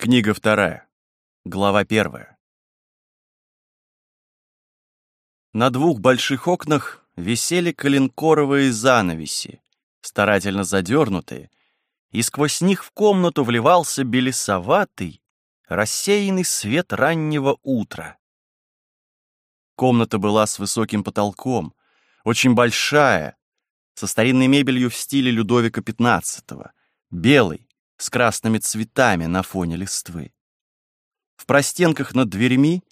Книга вторая. Глава первая. На двух больших окнах висели коленкоровые занавеси, старательно задернутые, и сквозь них в комнату вливался белесоватый, рассеянный свет раннего утра. Комната была с высоким потолком, очень большая, со старинной мебелью в стиле Людовика XV, белой, с красными цветами на фоне листвы. В простенках над дверьми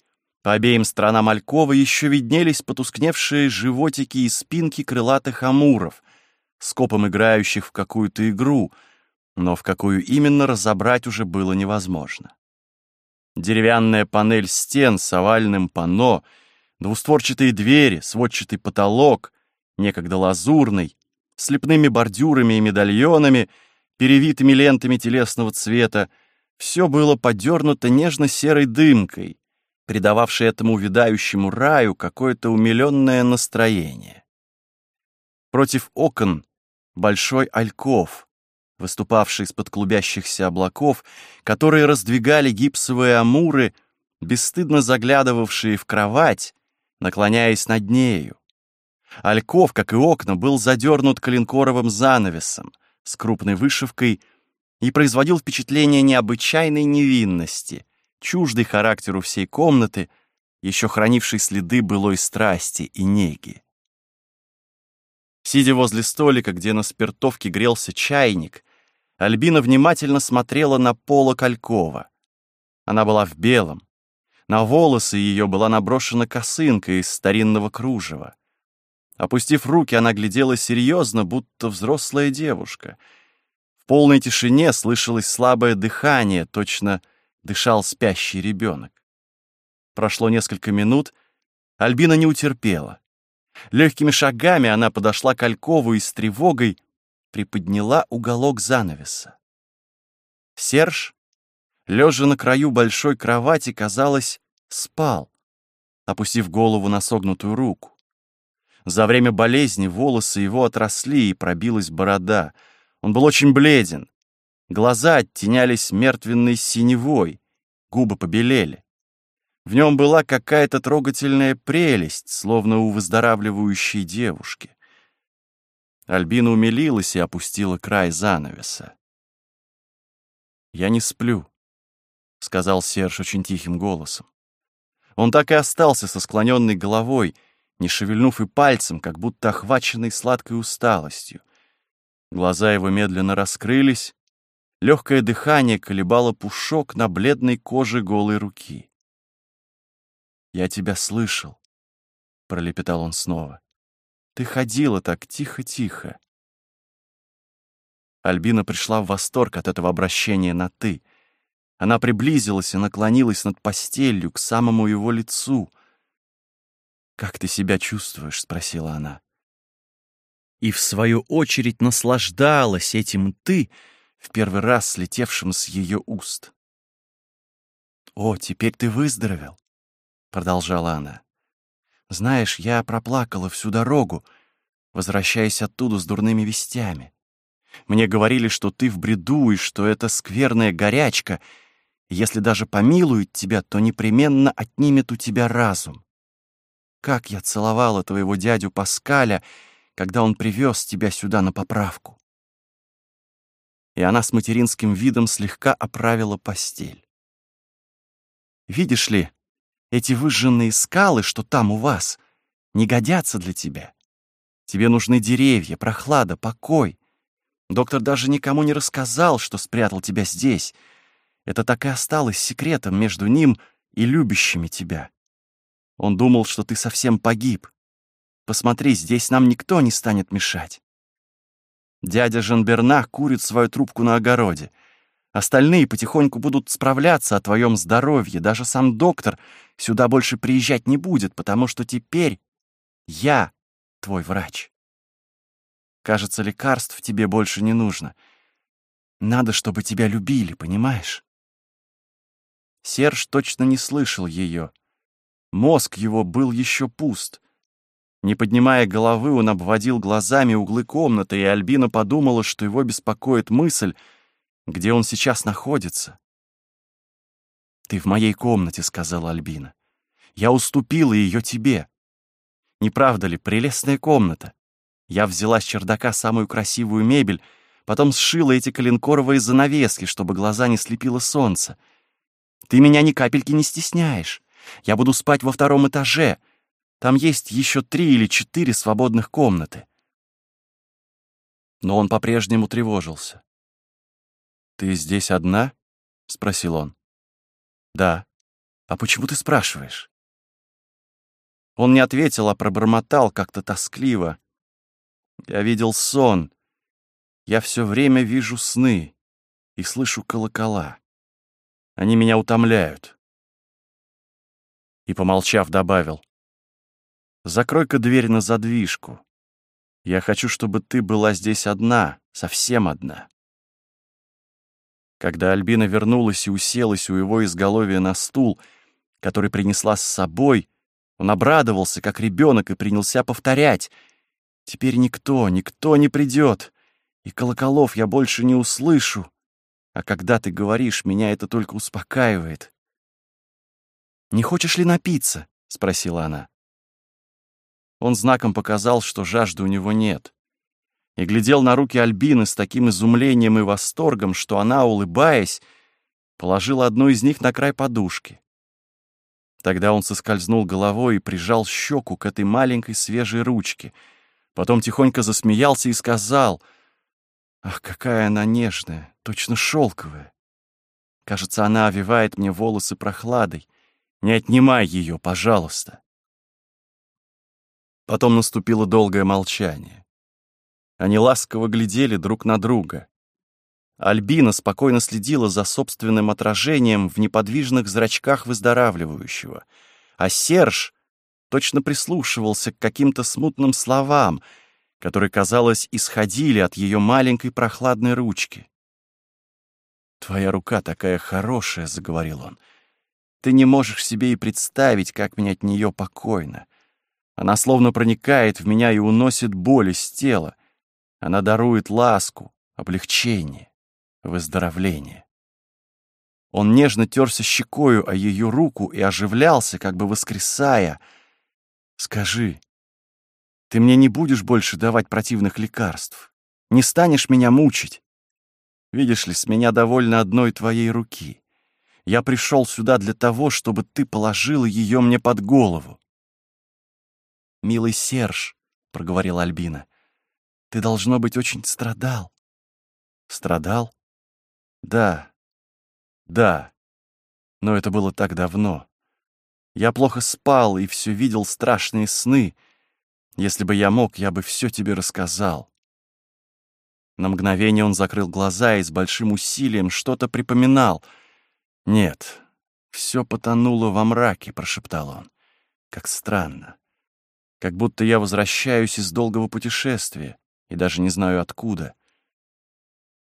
по обеим сторонам Алькова еще виднелись потускневшие животики и спинки крылатых амуров, скопом играющих в какую-то игру, но в какую именно разобрать уже было невозможно. Деревянная панель стен с овальным панно, двустворчатые двери, сводчатый потолок, некогда лазурный, с лепными бордюрами и медальонами — перевитыми лентами телесного цвета, все было подернуто нежно-серой дымкой, придававшей этому увядающему раю какое-то умиленное настроение. Против окон большой альков, выступавший из-под клубящихся облаков, которые раздвигали гипсовые амуры, бесстыдно заглядывавшие в кровать, наклоняясь над нею. Альков, как и окна, был задернут коленкоровым занавесом, с крупной вышивкой и производил впечатление необычайной невинности, чуждый характеру всей комнаты, еще хранившей следы былой страсти и неги. Сидя возле столика, где на спиртовке грелся чайник, Альбина внимательно смотрела на пола Калькова. Она была в белом. На волосы ее была наброшена косынка из старинного кружева. Опустив руки, она глядела серьезно, будто взрослая девушка. В полной тишине слышалось слабое дыхание, точно дышал спящий ребенок. Прошло несколько минут, Альбина не утерпела. Легкими шагами она подошла к Алькову и с тревогой приподняла уголок занавеса. Серж, лежа на краю большой кровати, казалось, спал, опустив голову на согнутую руку. За время болезни волосы его отросли и пробилась борода. Он был очень бледен. Глаза оттенялись мертвенной синевой, губы побелели. В нем была какая-то трогательная прелесть, словно у выздоравливающей девушки. Альбина умилилась и опустила край занавеса. «Я не сплю», — сказал Серж очень тихим голосом. Он так и остался со склоненной головой — не шевельнув и пальцем, как будто охваченный сладкой усталостью. Глаза его медленно раскрылись, легкое дыхание колебало пушок на бледной коже голой руки. «Я тебя слышал», — пролепетал он снова. «Ты ходила так тихо-тихо». Альбина пришла в восторг от этого обращения на «ты». Она приблизилась и наклонилась над постелью к самому его лицу — «Как ты себя чувствуешь?» — спросила она. И в свою очередь наслаждалась этим «ты», в первый раз слетевшим с ее уст. «О, теперь ты выздоровел», — продолжала она. «Знаешь, я проплакала всю дорогу, возвращаясь оттуда с дурными вестями. Мне говорили, что ты в бреду и что это скверная горячка, если даже помилуют тебя, то непременно отнимет у тебя разум. Как я целовала твоего дядю Паскаля, когда он привез тебя сюда на поправку. И она с материнским видом слегка оправила постель. Видишь ли, эти выжженные скалы, что там у вас, не годятся для тебя. Тебе нужны деревья, прохлада, покой. Доктор даже никому не рассказал, что спрятал тебя здесь. Это так и осталось секретом между ним и любящими тебя. Он думал, что ты совсем погиб. Посмотри, здесь нам никто не станет мешать. Дядя Жанберна курит свою трубку на огороде. Остальные потихоньку будут справляться о твоем здоровье. Даже сам доктор сюда больше приезжать не будет, потому что теперь я твой врач. Кажется, лекарств тебе больше не нужно. Надо, чтобы тебя любили, понимаешь? Серж точно не слышал ее. Мозг его был еще пуст. Не поднимая головы, он обводил глазами углы комнаты, и Альбина подумала, что его беспокоит мысль, где он сейчас находится. «Ты в моей комнате», — сказала Альбина. «Я уступила ее тебе. Не правда ли, прелестная комната? Я взяла с чердака самую красивую мебель, потом сшила эти коленкоровые занавески, чтобы глаза не слепило солнце. Ты меня ни капельки не стесняешь. Я буду спать во втором этаже. Там есть еще три или четыре свободных комнаты. Но он по-прежнему тревожился. «Ты здесь одна?» — спросил он. «Да. А почему ты спрашиваешь?» Он не ответил, а пробормотал как-то тоскливо. «Я видел сон. Я все время вижу сны и слышу колокола. Они меня утомляют». И, помолчав, добавил. «Закрой-ка дверь на задвижку. Я хочу, чтобы ты была здесь одна, совсем одна». Когда Альбина вернулась и уселась у его изголовья на стул, который принесла с собой, он обрадовался, как ребенок, и принялся повторять. «Теперь никто, никто не придет, и колоколов я больше не услышу. А когда ты говоришь, меня это только успокаивает». «Не хочешь ли напиться?» — спросила она. Он знаком показал, что жажды у него нет, и глядел на руки Альбины с таким изумлением и восторгом, что она, улыбаясь, положила одну из них на край подушки. Тогда он соскользнул головой и прижал щеку к этой маленькой свежей ручке. Потом тихонько засмеялся и сказал, «Ах, какая она нежная, точно шелковая! Кажется, она овивает мне волосы прохладой. Не отнимай ее, пожалуйста!» Потом наступило долгое молчание. Они ласково глядели друг на друга. Альбина спокойно следила за собственным отражением в неподвижных зрачках выздоравливающего, а Серж точно прислушивался к каким-то смутным словам, которые, казалось, исходили от ее маленькой прохладной ручки. «Твоя рука такая хорошая», — заговорил он. «Ты не можешь себе и представить, как мне от нее покойно. Она словно проникает в меня и уносит боль из тела. Она дарует ласку, облегчение выздоровление. Он нежно терся щекою о ее руку и оживлялся, как бы воскресая. «Скажи, ты мне не будешь больше давать противных лекарств? Не станешь меня мучить? Видишь ли, с меня довольно одной твоей руки. Я пришел сюда для того, чтобы ты положила ее мне под голову». «Милый Серж», — проговорила Альбина, — «ты, должно быть, очень страдал». «Страдал? Да, да, но это было так давно. Я плохо спал и все видел страшные сны. Если бы я мог, я бы все тебе рассказал. На мгновение он закрыл глаза и с большим усилием что-то припоминал. «Нет, все потонуло во мраке», — прошептал он. «Как странно. Как будто я возвращаюсь из долгого путешествия и даже не знаю откуда.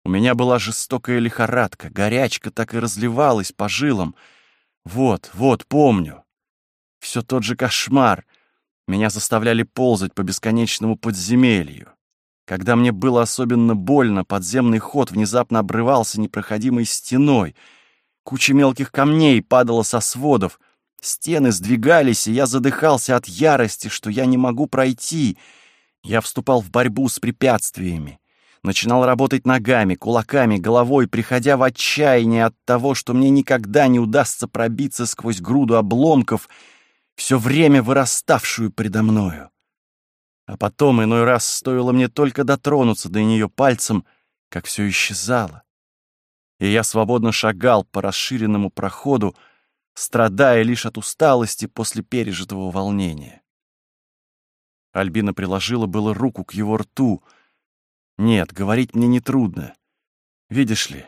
У меня была жестокая лихорадка, горячка так и разливалась по жилам. Вот, вот, помню. Все тот же кошмар. Меня заставляли ползать по бесконечному подземелью. Когда мне было особенно больно, подземный ход внезапно обрывался непроходимой стеной. Куча мелких камней падала со сводов. Стены сдвигались, и я задыхался от ярости, что я не могу пройти. Я вступал в борьбу с препятствиями начинал работать ногами, кулаками, головой, приходя в отчаяние от того, что мне никогда не удастся пробиться сквозь груду обломков, все время выраставшую предо мною. А потом иной раз стоило мне только дотронуться до нее пальцем, как все исчезало. И я свободно шагал по расширенному проходу, страдая лишь от усталости после пережитого волнения. Альбина приложила было руку к его рту — нет, говорить мне нетрудно. Видишь ли,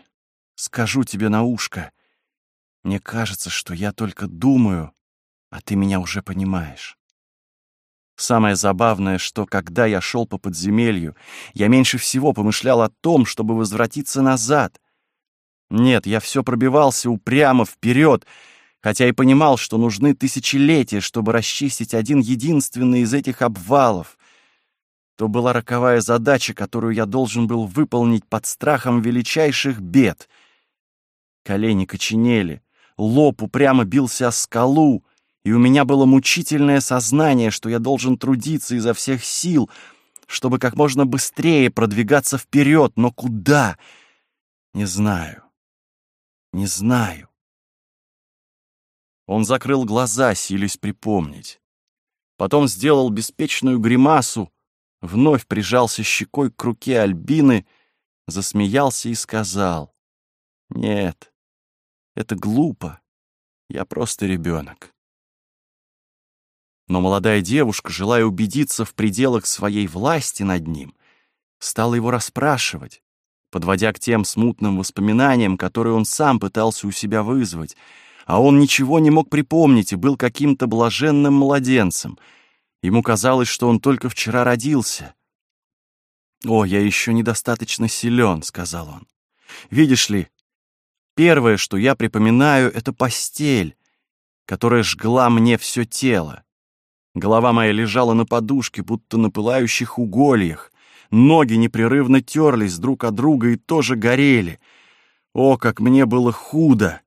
скажу тебе на ушко. Мне кажется, что я только думаю, а ты меня уже понимаешь. Самое забавное, что когда я шел по подземелью, я меньше всего помышлял о том, чтобы возвратиться назад. Нет, я все пробивался упрямо вперед, хотя и понимал, что нужны тысячелетия, чтобы расчистить один единственный из этих обвалов то была роковая задача, которую я должен был выполнить под страхом величайших бед. Колени коченели, лоб упрямо бился о скалу, и у меня было мучительное сознание, что я должен трудиться изо всех сил, чтобы как можно быстрее продвигаться вперед, но куда? Не знаю. Не знаю. Он закрыл глаза, силясь припомнить. Потом сделал беспечную гримасу, вновь прижался щекой к руке Альбины, засмеялся и сказал, «Нет, это глупо, я просто ребенок». Но молодая девушка, желая убедиться в пределах своей власти над ним, стала его расспрашивать, подводя к тем смутным воспоминаниям, которые он сам пытался у себя вызвать, а он ничего не мог припомнить и был каким-то блаженным младенцем. Ему казалось, что он только вчера родился. «О, я еще недостаточно силен», — сказал он. «Видишь ли, первое, что я припоминаю, — это постель, которая жгла мне все тело. Голова моя лежала на подушке, будто на пылающих угольях. Ноги непрерывно терлись друг от друга и тоже горели. О, как мне было худо!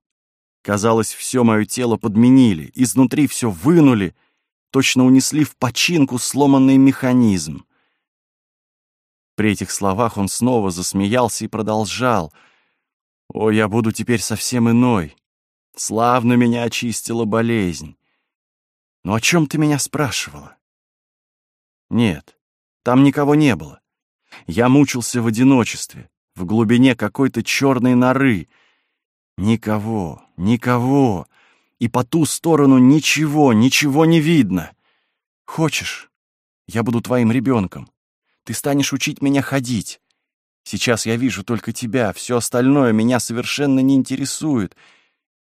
Казалось, все мое тело подменили, изнутри все вынули, точно унесли в починку сломанный механизм. При этих словах он снова засмеялся и продолжал. «О, я буду теперь совсем иной. Славно меня очистила болезнь. Но о чем ты меня спрашивала? Нет, там никого не было. Я мучился в одиночестве, в глубине какой-то черной норы. Никого, никого. И по ту сторону ничего, ничего не видно. Хочешь, я буду твоим ребенком. Ты станешь учить меня ходить. Сейчас я вижу только тебя, все остальное меня совершенно не интересует —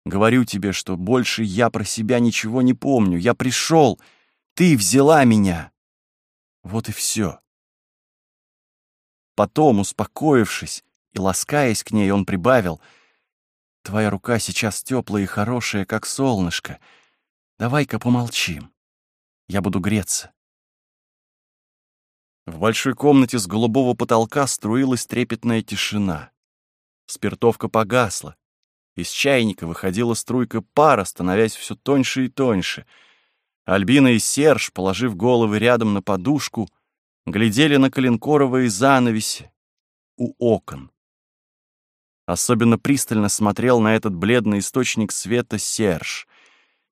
Говорю тебе, что больше я про себя ничего не помню. Я пришел, ты взяла меня. Вот и все. Потом, успокоившись и ласкаясь к ней, он прибавил, «Твоя рука сейчас теплая и хорошая, как солнышко. Давай-ка помолчим. Я буду греться». В большой комнате с голубого потолка струилась трепетная тишина. Спиртовка погасла. Из чайника выходила струйка пара, становясь все тоньше и тоньше. Альбина и Серж, положив головы рядом на подушку, глядели на коленкоровые занавеси у окон. Особенно пристально смотрел на этот бледный источник света Серж.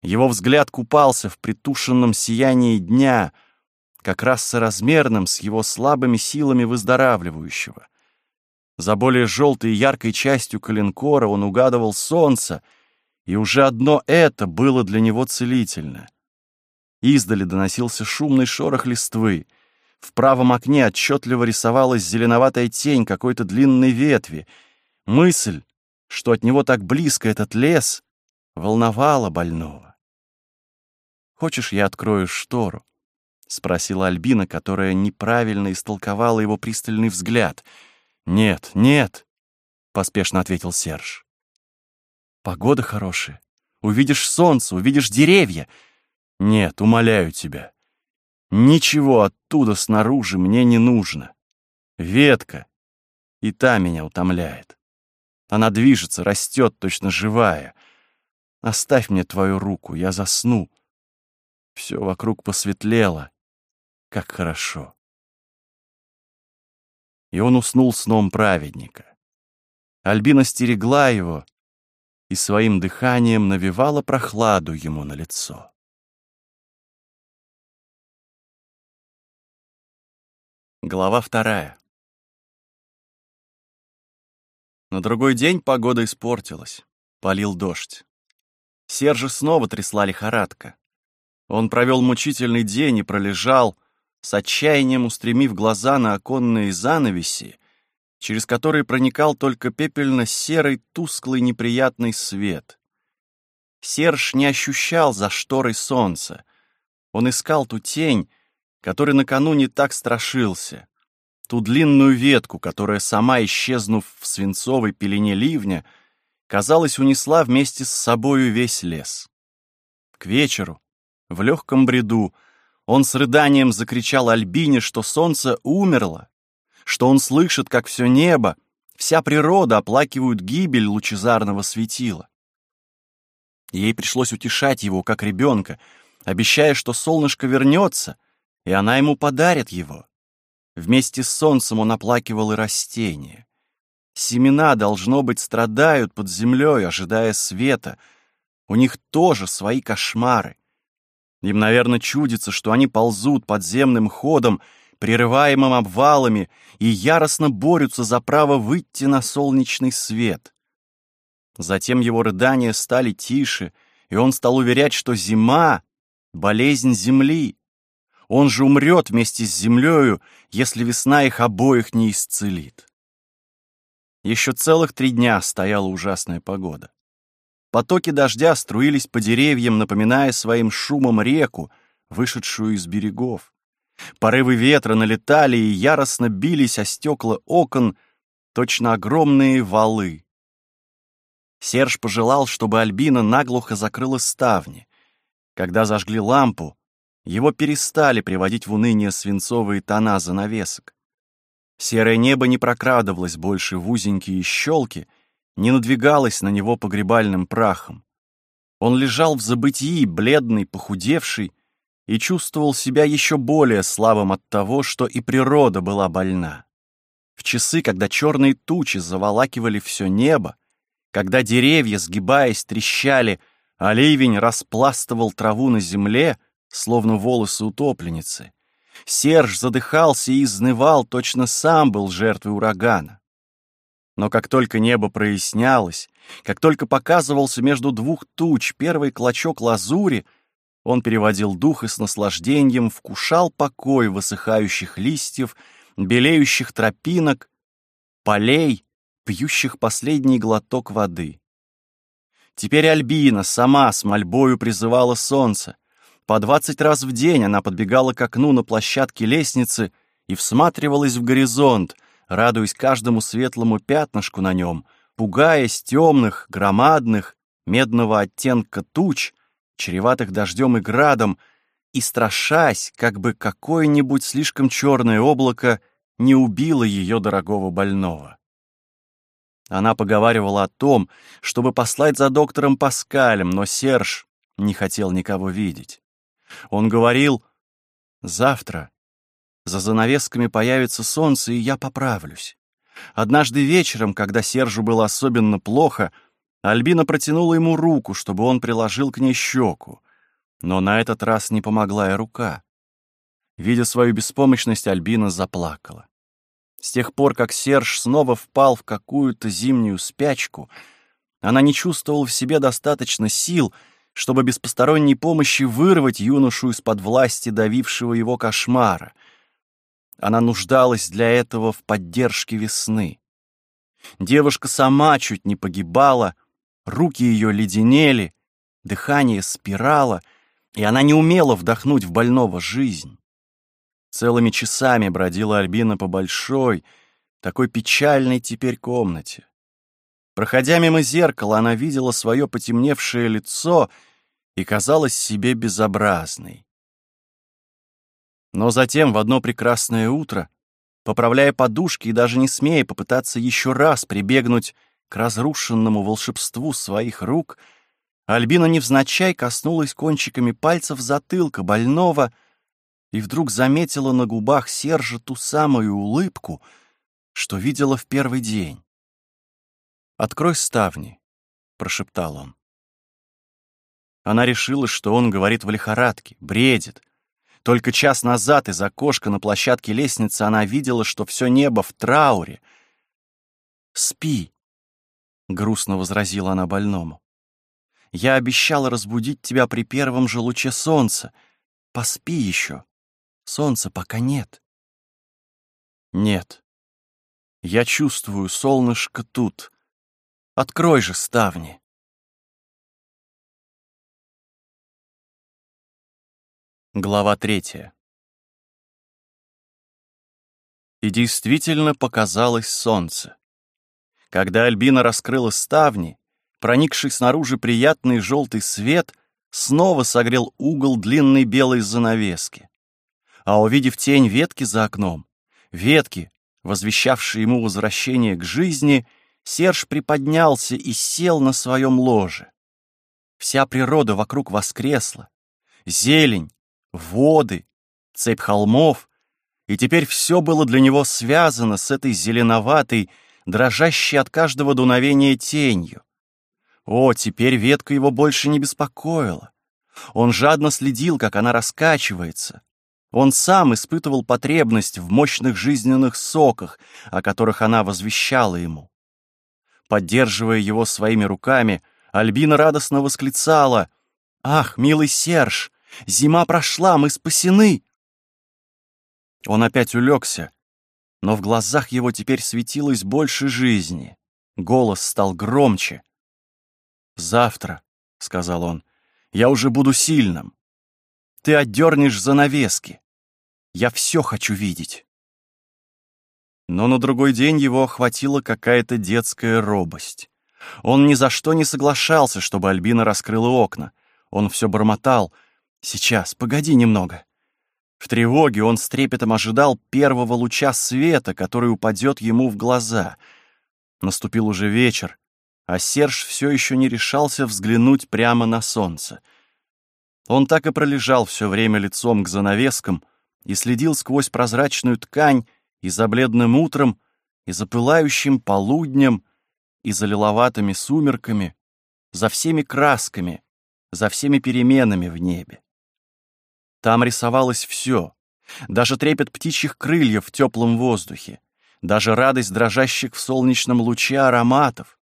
Его взгляд купался в притушенном сиянии дня, как раз соразмерным с его слабыми силами выздоравливающего — за более желтой и яркой частью коленкора он угадывал солнце, и уже одно это было для него целительно. Издали доносился шумный шорох листвы. В правом окне отчетливо рисовалась зеленоватая тень какой-то длинной ветви. Мысль, что от него так близко этот лес, волновала больного. «Хочешь, я открою штору?» — спросила Альбина, которая неправильно истолковала его пристальный взгляд — «Нет, нет», — поспешно ответил Серж. «Погода хорошая. Увидишь солнце, увидишь деревья. Нет, умоляю тебя. Ничего оттуда снаружи мне не нужно. Ветка, и та меня утомляет. Она движется, растет, точно живая. Оставь мне твою руку, я засну. Все вокруг посветлело. Как хорошо и он уснул сном праведника. Альбина стерегла его и своим дыханием навевала прохладу ему на лицо. Глава вторая. На другой день погода испортилась. Полил дождь. Сержа снова трясла лихорадка. Он провел мучительный день и пролежал, с отчаянием устремив глаза на оконные занавеси, через которые проникал только пепельно-серый, тусклый, неприятный свет. Серж не ощущал за шторой солнца. Он искал ту тень, которой накануне так страшился, ту длинную ветку, которая, сама исчезнув в свинцовой пелене ливня, казалось, унесла вместе с собою весь лес. К вечеру, в легком бреду, он с рыданием закричал Альбине, что солнце умерло, что он слышит, как все небо, вся природа оплакивают гибель лучезарного светила. Ей пришлось утешать его, как ребенка, обещая, что солнышко вернется, и она ему подарит его. Вместе с солнцем он оплакивал и растения. Семена, должно быть, страдают под землей, ожидая света. У них тоже свои кошмары. Им, наверное, чудится, что они ползут подземным ходом, прерываемым обвалами, и яростно борются за право выйти на солнечный свет. Затем его рыдания стали тише, и он стал уверять, что зима — болезнь земли. Он же умрет вместе с землею, если весна их обоих не исцелит. Еще целых три дня стояла ужасная погода. Потоки дождя струились по деревьям, напоминая своим шумом реку, вышедшую из берегов. Порывы ветра налетали и яростно бились о стекла окон, точно огромные валы. Серж пожелал, чтобы Альбина наглухо закрыла ставни. Когда зажгли лампу, его перестали приводить в уныние свинцовые тона занавесок. Серое небо не прокрадывалось больше в узенькие щелки, не надвигалось на него погребальным прахом. Он лежал в забытии, бледный, похудевший, и чувствовал себя еще более слабым от того, что и природа была больна. В часы, когда черные тучи заволакивали все небо, когда деревья, сгибаясь, трещали, а ливень распластывал траву на земле, словно волосы утопленницы. Серж задыхался и изнывал, точно сам был жертвой урагана. Но как только небо прояснялось, как только показывался между двух туч первый клочок лазури, он переводил дух и с наслаждением вкушал покой высыхающих листьев, белеющих тропинок, полей, пьющих последний глоток воды. Теперь Альбина сама с мольбою призывала солнце. По двадцать раз в день она подбегала к окну на площадке лестницы и всматривалась в горизонт, радуясь каждому светлому пятнышку на нем, пугаясь темных, громадных, медного оттенка туч, чреватых дождем и градом, и страшась, как бы какое-нибудь слишком черное облако не убило ее дорогого больного. Она поговаривала о том, чтобы послать за доктором Паскалем, но Серж не хотел никого видеть. Он говорил, «Завтра за занавесками появится солнце, и я поправлюсь». Однажды вечером, когда Сержу было особенно плохо, Альбина протянула ему руку, чтобы он приложил к ней щеку. Но на этот раз не помогла и рука. Видя свою беспомощность, Альбина заплакала. С тех пор, как Серж снова впал в какую-то зимнюю спячку, она не чувствовала в себе достаточно сил, чтобы без посторонней помощи вырвать юношу из-под власти давившего его кошмара. Она нуждалась для этого в поддержке весны. Девушка сама чуть не погибала, руки ее леденели, дыхание спирало, и она не умела вдохнуть в больного жизнь. Целыми часами бродила Альбина по большой, такой печальной теперь комнате. Проходя мимо зеркала, она видела свое потемневшее лицо и казалась себе безобразной. Но затем, в одно прекрасное утро, поправляя подушки и даже не смея попытаться еще раз прибегнуть к разрушенному волшебству своих рук, Альбина невзначай коснулась кончиками пальцев затылка больного — и вдруг заметила на губах Сержа ту самую улыбку, что видела в первый день. «Открой ставни», — прошептал он. Она решила, что он говорит в лихорадке, бредит. Только час назад из окошка на площадке лестницы она видела, что все небо в трауре. «Спи», — грустно возразила она больному. «Я обещала разбудить тебя при первом же луче солнца. Поспи еще». Солнца пока нет. Нет. Я чувствую солнышко тут. Открой же ставни. Глава третья. И действительно показалось солнце. Когда Альбина раскрыла ставни, проникший снаружи приятный желтый свет снова согрел угол длинной белой занавески а увидев тень ветки за окном, ветки, возвещавшие ему возвращение к жизни, Серж приподнялся и сел на своем ложе. Вся природа вокруг воскресла. Зелень, воды, цепь холмов. И теперь все было для него связано с этой зеленоватой, дрожащей от каждого дуновения тенью. О, теперь ветка его больше не беспокоила. Он жадно следил, как она раскачивается. Он сам испытывал потребность в мощных жизненных соках, о которых она возвещала ему. Поддерживая его своими руками, Альбина радостно восклицала «Ах, милый Серж, зима прошла, мы спасены!» Он опять улегся, но в глазах его теперь светилось больше жизни. Голос стал громче. «Завтра», — сказал он, — «я уже буду сильным. Ты отдернешь занавески. Я все хочу видеть». Но на другой день его охватила какая-то детская робость. Он ни за что не соглашался, чтобы Альбина раскрыла окна. Он все бормотал. «Сейчас, погоди немного». В тревоге он с трепетом ожидал первого луча света, который упадет ему в глаза. Наступил уже вечер, а Серж все еще не решался взглянуть прямо на солнце. Он так и пролежал все время лицом к занавескам и следил сквозь прозрачную ткань и за бледным утром, и за пылающим полуднем, и за лиловатыми сумерками, за всеми красками, за всеми переменами в небе. Там рисовалось все, даже трепет птичьих крыльев в теплом воздухе, даже радость дрожащих в солнечном луче ароматов.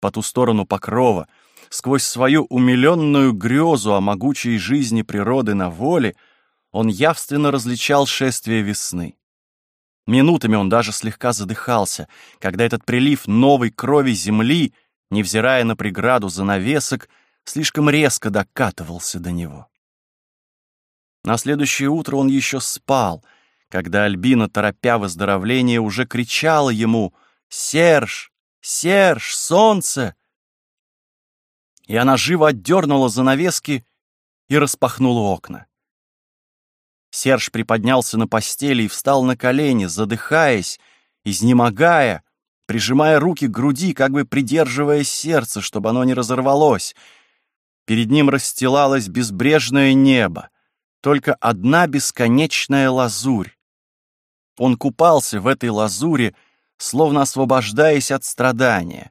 По ту сторону покрова, сквозь свою умиленную грезу о могучей жизни природы на воле, он явственно различал шествие весны. Минутами он даже слегка задыхался, когда этот прилив новой крови земли, невзирая на преграду занавесок, слишком резко докатывался до него. На следующее утро он еще спал, когда Альбина, торопя выздоровление, уже кричала ему «Серж! Серж! Солнце!» И она живо отдернула занавески и распахнула окна. Серж приподнялся на постели и встал на колени, задыхаясь, изнемогая, прижимая руки к груди, как бы придерживая сердце, чтобы оно не разорвалось. Перед ним расстилалось безбрежное небо только одна бесконечная лазурь. Он купался в этой лазуре, словно освобождаясь от страдания.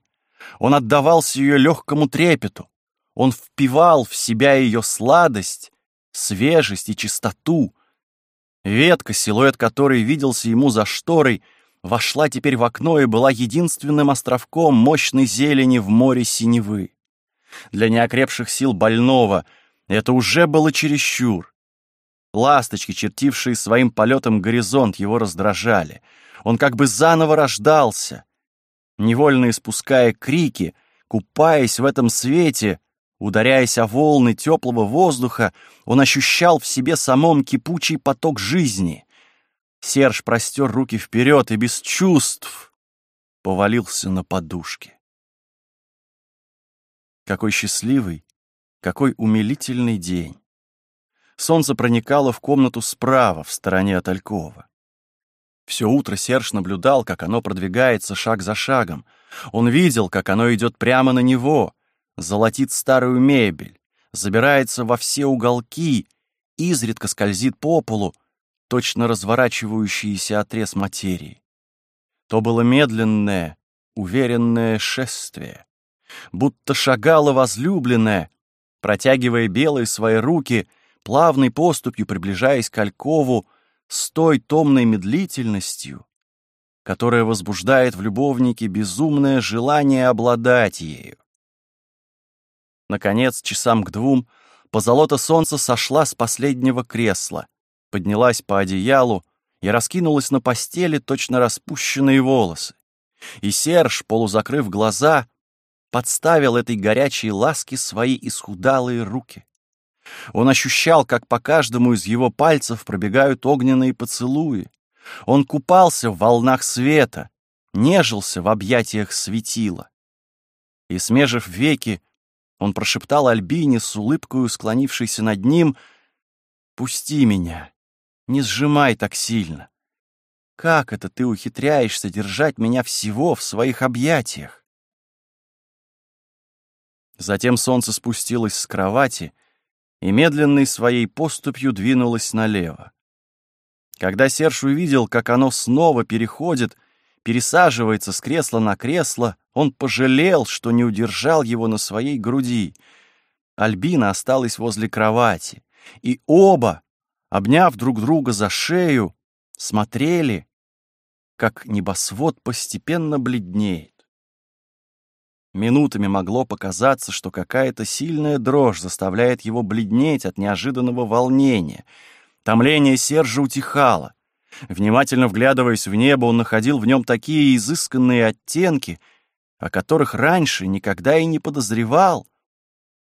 Он отдавался ее легкому трепету. Он впивал в себя ее сладость, свежесть и чистоту. Ветка, силуэт которой виделся ему за шторой, вошла теперь в окно и была единственным островком мощной зелени в море синевы. Для неокрепших сил больного это уже было чересчур. Ласточки, чертившие своим полетом горизонт, его раздражали. Он как бы заново рождался. Невольно испуская крики, купаясь в этом свете, ударяясь о волны теплого воздуха, он ощущал в себе самом кипучий поток жизни. Серж простер руки вперед и без чувств повалился на подушке. Какой счастливый, какой умилительный день! Солнце проникало в комнату справа, в стороне от Алькова. Все утро Серж наблюдал, как оно продвигается шаг за шагом. Он видел, как оно идет прямо на него, золотит старую мебель, забирается во все уголки, изредка скользит по полу, точно разворачивающийся отрез материи. То было медленное, уверенное шествие, будто шагала возлюбленная, протягивая белые свои руки — плавной поступью приближаясь к Алькову с той томной медлительностью, которая возбуждает в любовнике безумное желание обладать ею. Наконец, часам к двум, позолота солнца сошла с последнего кресла, поднялась по одеялу и раскинулась на постели точно распущенные волосы. И Серж, полузакрыв глаза, подставил этой горячей ласке свои исхудалые руки. Он ощущал, как по каждому из его пальцев пробегают огненные поцелуи. Он купался в волнах света, нежился в объятиях светила. И, смежив веки, он прошептал Альбине с улыбкою, склонившейся над ним, «Пусти меня, не сжимай так сильно. Как это ты ухитряешься держать меня всего в своих объятиях?» Затем солнце спустилось с кровати и медленной своей поступью двинулось налево. Когда Серж увидел, как оно снова переходит, пересаживается с кресла на кресло, он пожалел, что не удержал его на своей груди. Альбина осталась возле кровати, и оба, обняв друг друга за шею, смотрели, как небосвод постепенно бледнеет. Минутами могло показаться, что какая-то сильная дрожь заставляет его бледнеть от неожиданного волнения. Томление Сержа утихало. Внимательно вглядываясь в небо, он находил в нем такие изысканные оттенки, о которых раньше никогда и не подозревал.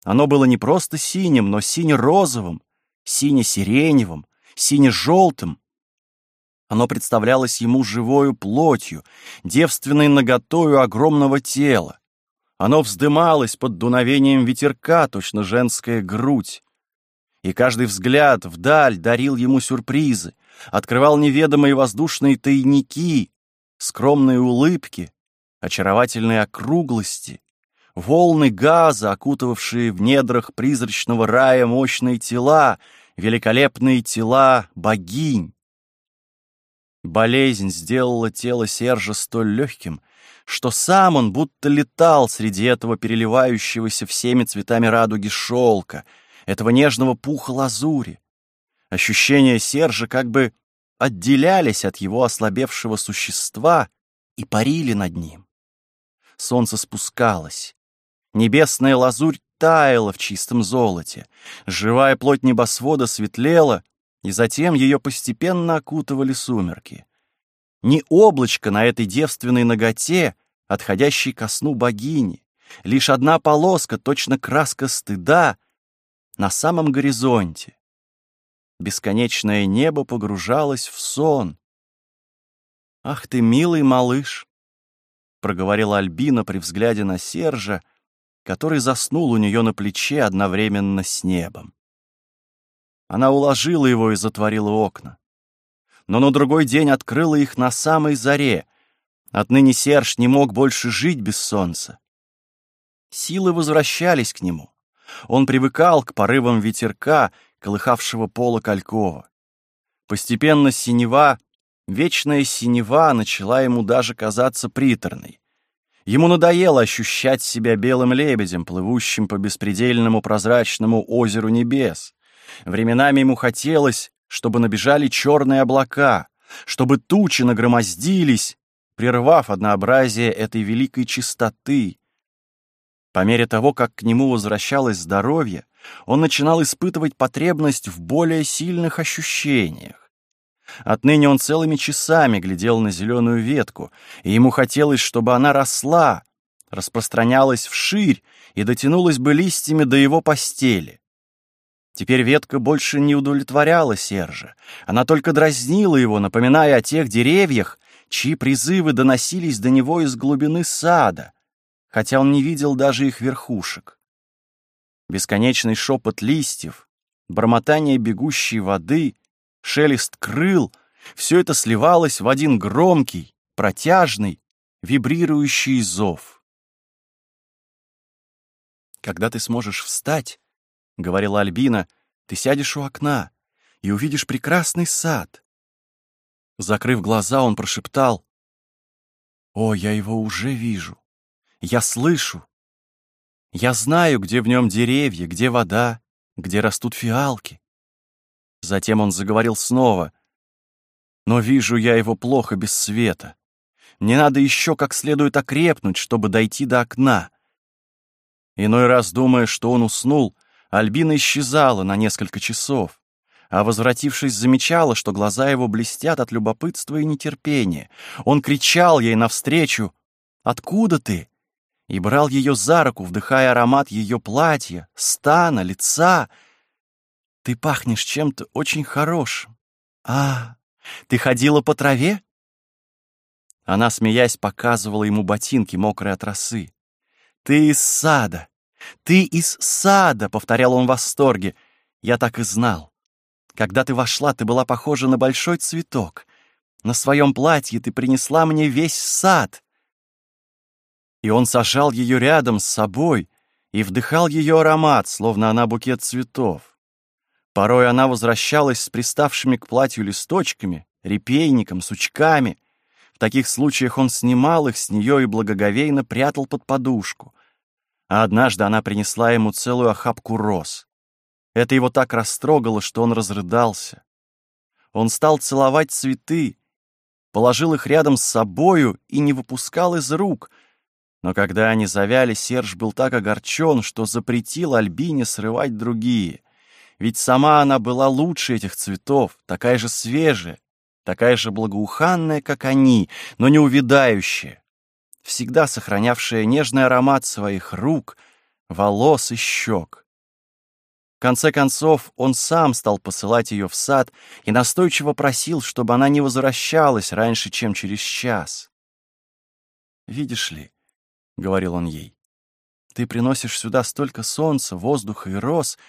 Оно было не просто синим, но сине-розовым, сине-сиреневым, сине-желтым. Оно представлялось ему живою плотью, девственной наготою огромного тела. Оно вздымалось под дуновением ветерка, точно женская грудь. И каждый взгляд вдаль дарил ему сюрпризы, открывал неведомые воздушные тайники, скромные улыбки, очаровательные округлости, волны газа, окутывавшие в недрах призрачного рая мощные тела, великолепные тела богинь. Болезнь сделала тело Сержа столь легким, что сам он будто летал среди этого переливающегося всеми цветами радуги шелка, этого нежного пуха лазури. Ощущения Сержа как бы отделялись от его ослабевшего существа и парили над ним. Солнце спускалось. Небесная лазурь таяла в чистом золоте. Живая плоть небосвода светлела, и затем ее постепенно окутывали сумерки ни облачко на этой девственной ноготе, отходящей ко сну богини, лишь одна полоска, точно краска стыда, на самом горизонте. Бесконечное небо погружалось в сон. «Ах ты, милый малыш!» — проговорила Альбина при взгляде на Сержа, который заснул у нее на плече одновременно с небом. Она уложила его и затворила окна но на другой день открыла их на самой заре. Отныне Серж не мог больше жить без солнца. Силы возвращались к нему. Он привыкал к порывам ветерка, колыхавшего пола Калькова. Постепенно синева, вечная синева, начала ему даже казаться приторной. Ему надоело ощущать себя белым лебедем, плывущим по беспредельному прозрачному озеру небес. Временами ему хотелось, чтобы набежали черные облака, чтобы тучи нагромоздились, прервав однообразие этой великой чистоты. По мере того, как к нему возвращалось здоровье, он начинал испытывать потребность в более сильных ощущениях. Отныне он целыми часами глядел на зеленую ветку, и ему хотелось, чтобы она росла, распространялась вширь и дотянулась бы листьями до его постели. Теперь ветка больше не удовлетворяла Сержа. Она только дразнила его, напоминая о тех деревьях, чьи призывы доносились до него из глубины сада, хотя он не видел даже их верхушек. Бесконечный шепот листьев, бормотание бегущей воды, шелест крыл — все это сливалось в один громкий, протяжный, вибрирующий зов. Когда ты сможешь встать, — говорила Альбина, — «ты сядешь у окна и увидишь прекрасный сад». Закрыв глаза, он прошептал, «О, я его уже вижу, я слышу, я знаю, где в нем деревья, где вода, где растут фиалки». Затем он заговорил снова, «Но вижу я его плохо без света. Мне надо еще как следует окрепнуть, чтобы дойти до окна». Иной раз, думая, что он уснул, Альбина исчезала на несколько часов, а, возвратившись, замечала, что глаза его блестят от любопытства и нетерпения. Он кричал ей навстречу «Откуда ты?» и брал ее за руку, вдыхая аромат ее платья, стана, лица. «Ты пахнешь чем-то очень хорошим. А, ты ходила по траве?» Она, смеясь, показывала ему ботинки, мокрые от росы. «Ты из сада. «Ты из сада!» — повторял он в восторге. «Я так и знал. Когда ты вошла, ты была похожа на большой цветок. На своем платье ты принесла мне весь сад». И он сажал ее рядом с собой, и вдыхал ее аромат, словно она букет цветов. Порой она возвращалась с приставшими к платью листочками, репейником, сучками. В таких случаях он снимал их с нее и благоговейно прятал под подушку. А однажды она принесла ему целую охапку роз. Это его так растрогало, что он разрыдался. Он стал целовать цветы, положил их рядом с собою и не выпускал из рук. Но когда они завяли, Серж был так огорчен, что запретил Альбине срывать другие. Ведь сама она была лучше этих цветов, такая же свежая, такая же благоуханная, как они, но не увядающая, всегда сохранявшая нежный аромат своих рук, волос и щек. В конце концов, он сам стал посылать ее в сад и настойчиво просил, чтобы она не возвращалась раньше, чем через час. «Видишь ли», — говорил он ей, — «ты приносишь сюда столько солнца, воздуха и роз, —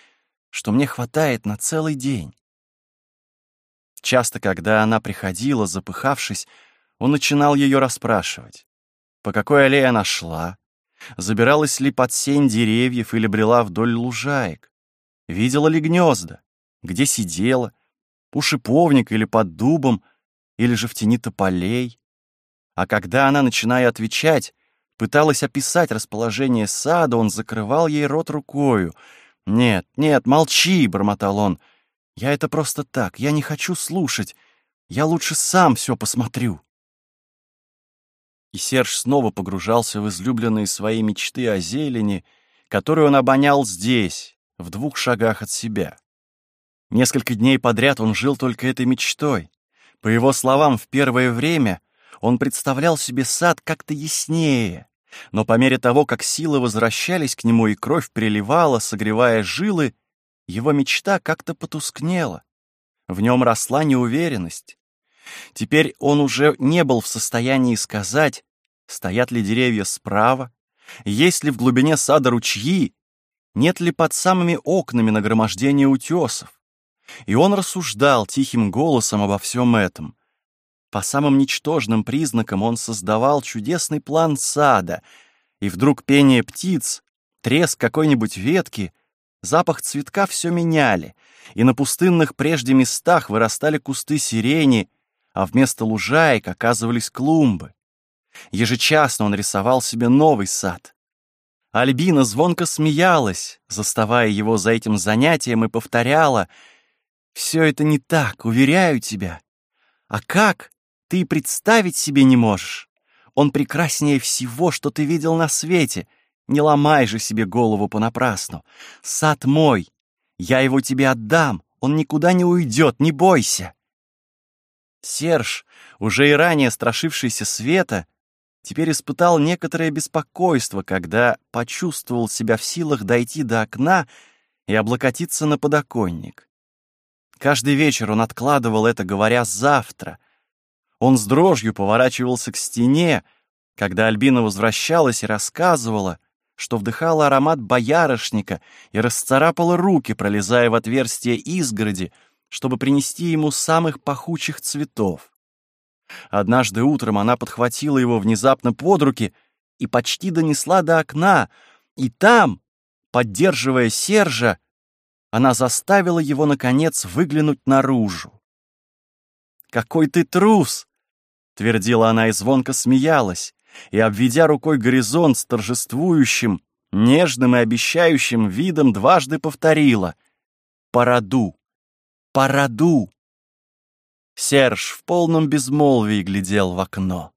что мне хватает на целый день. Часто, когда она приходила, запыхавшись, он начинал ее расспрашивать. По какой аллее она шла? Забиралась ли под сень деревьев или брела вдоль лужаек? Видела ли гнезда? Где сидела? У шиповника или под дубом? Или же в тени тополей? А когда она, начиная отвечать, пыталась описать расположение сада, он закрывал ей рот рукою — «Нет, нет, молчи!» — бормотал он. «Я это просто так, я не хочу слушать. Я лучше сам все посмотрю». И Серж снова погружался в излюбленные свои мечты о зелени, которую он обонял здесь, в двух шагах от себя. Несколько дней подряд он жил только этой мечтой. По его словам, в первое время он представлял себе сад как-то яснее, но по мере того, как силы возвращались к нему и кровь приливала, согревая жилы, его мечта как-то потускнела. В нем росла неуверенность. Теперь он уже не был в состоянии сказать, стоят ли деревья справа, есть ли в глубине сада ручьи, нет ли под самыми окнами нагромождения утесов. И он рассуждал тихим голосом обо всем этом. По самым ничтожным признакам он создавал чудесный план сада, и вдруг пение птиц, треск какой-нибудь ветки, запах цветка все меняли, и на пустынных прежде местах вырастали кусты сирени, а вместо лужаек оказывались клумбы. Ежечасно он рисовал себе новый сад. Альбина звонко смеялась, заставая его за этим занятием, и повторяла «Все это не так, уверяю тебя». А как? Ты представить себе не можешь. Он прекраснее всего, что ты видел на свете. Не ломай же себе голову понапрасну. Сад мой. Я его тебе отдам. Он никуда не уйдет, не бойся. Серж, уже и ранее страшившийся света, теперь испытал некоторое беспокойство, когда почувствовал себя в силах дойти до окна и облокотиться на подоконник. Каждый вечер он откладывал это, говоря «завтра», он с дрожью поворачивался к стене, когда Альбина возвращалась и рассказывала, что вдыхала аромат боярышника и расцарапала руки, пролезая в отверстие изгороди, чтобы принести ему самых пахучих цветов. Однажды утром она подхватила его внезапно под руки и почти донесла до окна, и там, поддерживая Сержа, она заставила его, наконец, выглянуть наружу. «Какой ты трус!» — твердила она и звонко смеялась, и, обведя рукой горизонт с торжествующим, нежным и обещающим видом, дважды повторила «Пораду! Пораду!» Серж в полном безмолвии глядел в окно.